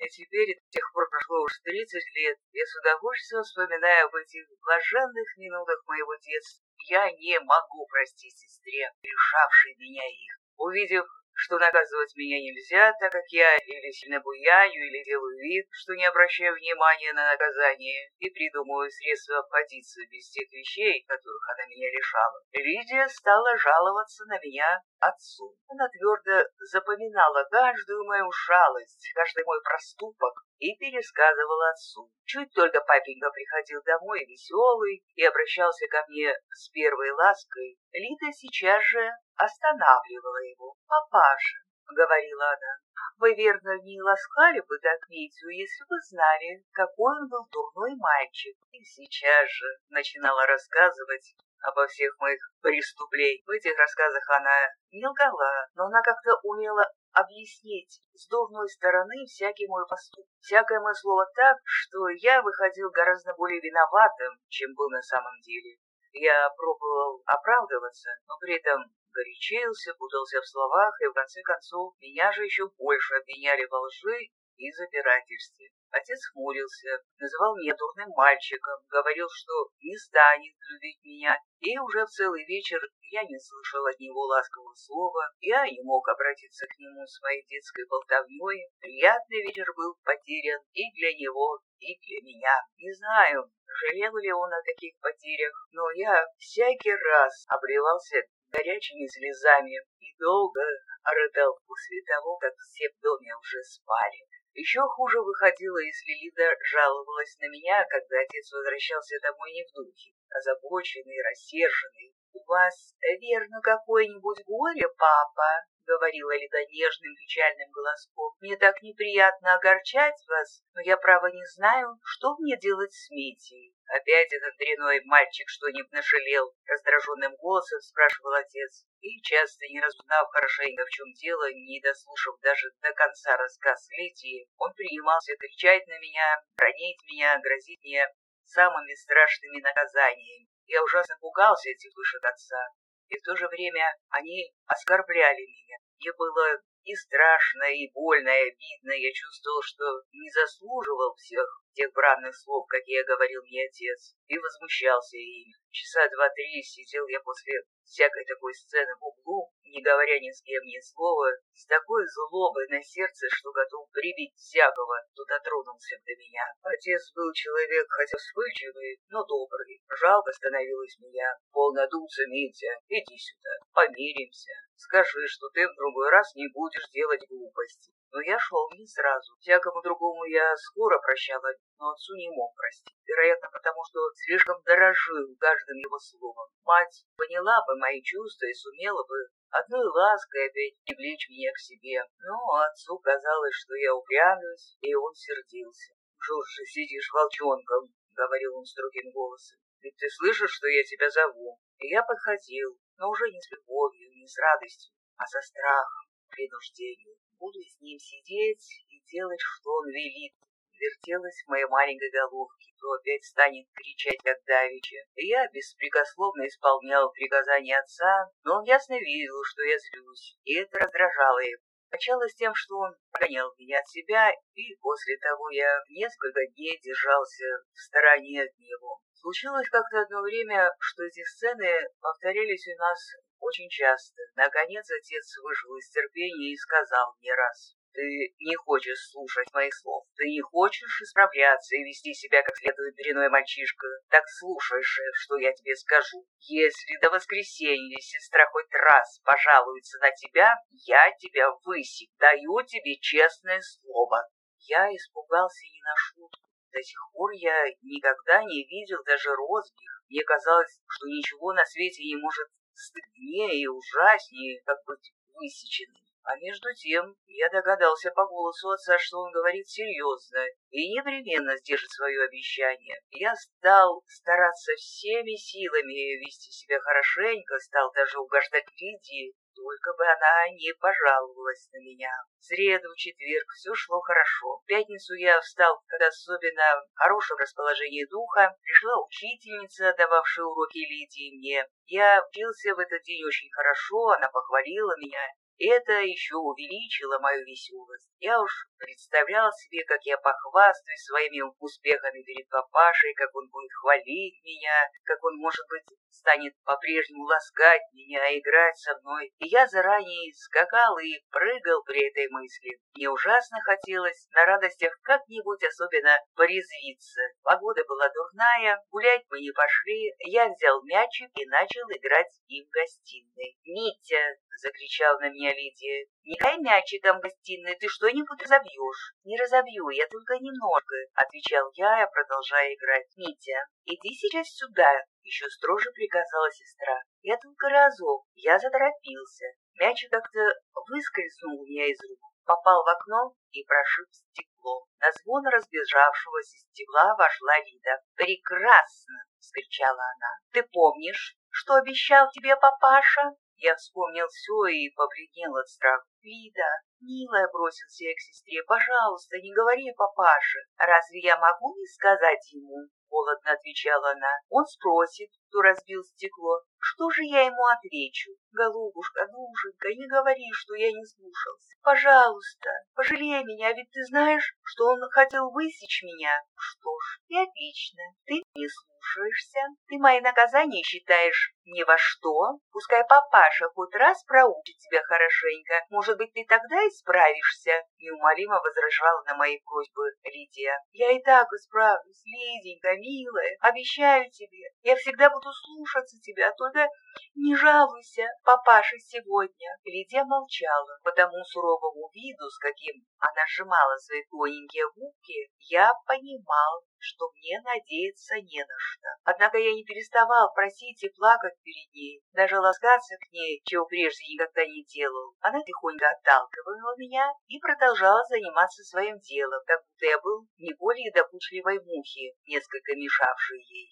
И теперь, с тех пор прошло уж тридцать лет, я с удовольствием вспоминаю об этих блаженных минутах моего детства. Я не могу простить сестре, решавшей меня их. Увидев что наказывать меня нельзя, так как я или сильно буяю, или делаю вид, что не обращаю внимания на наказание, и придумываю средства обходиться без тех вещей, которых она меня решала. Лидия стала жаловаться на меня отцу. Она твердо запоминала каждую мою шалость, каждый мой проступок и пересказывала отцу. Чуть только папенька приходил домой веселый и обращался ко мне с первой лаской, Лида сейчас же останавливала его. «Папаша», — говорила она, — «вы, верно, не ласкали бы так Митю, если бы знали, какой он был дурной мальчик». И сейчас же начинала рассказывать обо всех моих преступлениях. В этих рассказах она не лгала, но она как-то умела объяснить с дурной стороны всякий мой поступок, всякое мое слово так, что я выходил гораздо более виноватым, чем был на самом деле. Я пробовал оправдываться, но при этом горячился, путался в словах, и в конце концов меня же еще больше обвиняли во лжи и запирательстве. Отец хмурился, называл меня дурным мальчиком, говорил, что не станет любить меня, и уже целый вечер я не слышал от него ласкового слова, я не мог обратиться к нему своей детской болтовней. Приятный вечер был потерян и для него, и для меня. Не знаю, жалел ли он о таких потерях, но я всякий раз обливался горячими слезами и долго рыдал после того, как все в доме уже спали. Еще хуже выходило, если Лида жаловалась на меня, когда отец возвращался домой не в духе, озабоченный, рассерженный. «У вас, верно, какое-нибудь горе, папа?» — говорила Лида нежным печальным голоском. «Мне так неприятно огорчать вас, но я, право, не знаю, что мне делать с Митей». Опять этот дряной мальчик что-нибудь нашалел, раздраженным голосом спрашивал отец. И часто, не разузнав хорошенько, в чем дело, не дослушав даже до конца рассказ Лидии, он принимался кричать на меня, бронить меня, грозить мне самыми страшными наказаниями. Я ужасно пугался этих вышек отца, и в то же время они оскорбляли меня. Мне было и страшно, и больно, и обидно. Я чувствовал, что не заслуживал всех тех бранных слов, какие говорил мне отец, и возмущался ими. Часа два-три сидел я после всякой такой сцены в углу, не говоря ни с кем ни слова, с такой злобой на сердце, что готов прибить всякого, кто дотронулся до меня. Отец был человек, хотя вспыльчивый, но добрый. Жалко становилось меня. Полнодуться, Митя, иди сюда, помиримся. Скажи, что ты в другой раз не будешь делать глупости. Но я шел не сразу. Всякому другому я скоро прощала, но отцу не мог простить. Вероятно, потому что слишком дорожил каждым его словом. Мать поняла бы мои чувства и сумела бы одной лаской опять привлечь меня к себе. Но отцу казалось, что я упрямлюсь, и он сердился. «Что сидишь волчонком?» — говорил он строгим голосом. «Ведь ты слышишь, что я тебя зову?» И я подходил, но уже не с любовью, не с радостью, а со страхом, принуждением буду с ним сидеть и делать, что он велит. Вертелась в моей маленькой головке, то опять станет кричать, как давеча. Я беспрекословно исполнял приказания отца, но он ясно видел, что я злюсь, и это раздражало его. Началось тем, что он прогонял меня от себя, и после того я несколько дней держался в стороне от него. Случилось как-то одно время, что эти сцены повторялись у нас очень часто. Наконец отец вышел из терпения и сказал мне раз. Ты не хочешь слушать моих слов, ты не хочешь исправляться и вести себя как следует дряной мальчишка. Так слушай же, что я тебе скажу. Если до воскресенья сестра хоть раз пожалуется на тебя, я тебя высек, даю тебе честное слово. Я испугался не на шутку. До сих пор я никогда не видел даже розгих. Мне казалось, что ничего на свете не может стыднее и ужаснее, как быть высеченным. А между тем я догадался по голосу отца, что он говорит серьезно и непременно сдержит свое обещание. Я стал стараться всеми силами вести себя хорошенько, стал даже угождать Лидии, только бы она не пожаловалась на меня. В среду, в четверг все шло хорошо. В пятницу я встал в особенно хорошем расположении духа. Пришла учительница, дававшая уроки Лидии мне. Я учился в этот день очень хорошо, она похвалила меня Это еще увеличило мою веселость. Я уж представлял себе, как я похвастаюсь своими успехами перед папашей, как он будет хвалить меня, как он, может быть, станет по-прежнему ласкать меня, играть со мной. И я заранее скакал и прыгал при этой мысли. Мне ужасно хотелось на радостях как-нибудь особенно порезвиться. Погода была дурная, гулять мы не пошли. Я взял мячик и начал играть им в гостиной. «Митя!» — закричал на меня Лидия. «Не дай мячиком в гостиной, ты что-нибудь разобьешь». «Не разобью, я только немного», — отвечал я, продолжая играть. «Митя, иди сейчас сюда», — еще строже приказала сестра. «Я только разок». Я заторопился. Мячик как-то выскользнул у меня из рук, попал в окно и прошиб стекло. На звон разбежавшегося стекла вошла Лида. «Прекрасно!» — вскричала она. «Ты помнишь, что обещал тебе папаша?» Я вспомнил все и побледнел от страха. «Лида, милая, бросился я к сестре, пожалуйста, не говори папаше. Разве я могу не сказать ему?» Холодно отвечала она. «Он спросит, кто разбил стекло. Что же я ему отвечу? Голубушка, душенька, не говори, что я не слушался. Пожалуйста, пожалей меня, ведь ты знаешь, что он хотел высечь меня. Что ж, и отлично, ты не слушаешься. Ты мои наказания считаешь ни во что. Пускай папаша хоть раз проучит тебя хорошенько. Может быть, ты тогда исправишься? Неумолимо возражала на мои просьбы Лидия. Я и так исправлюсь, Лиденька, милая, обещаю тебе. Я всегда буду слушаться тебя, только не жалуйся, папаша, сегодня. Лидия молчала, потому суровому виду, с каким она сжимала свои тоненькие губки, я понимал, что мне надеяться не на что. Однако я не переставал просить и плакать перед ней, даже ласкаться к ней, чего прежде никогда не делал. Она тихонько отталкивала меня и продолжала заниматься своим делом, как будто я был не более докучливой мухи, несколько мешавшей ей.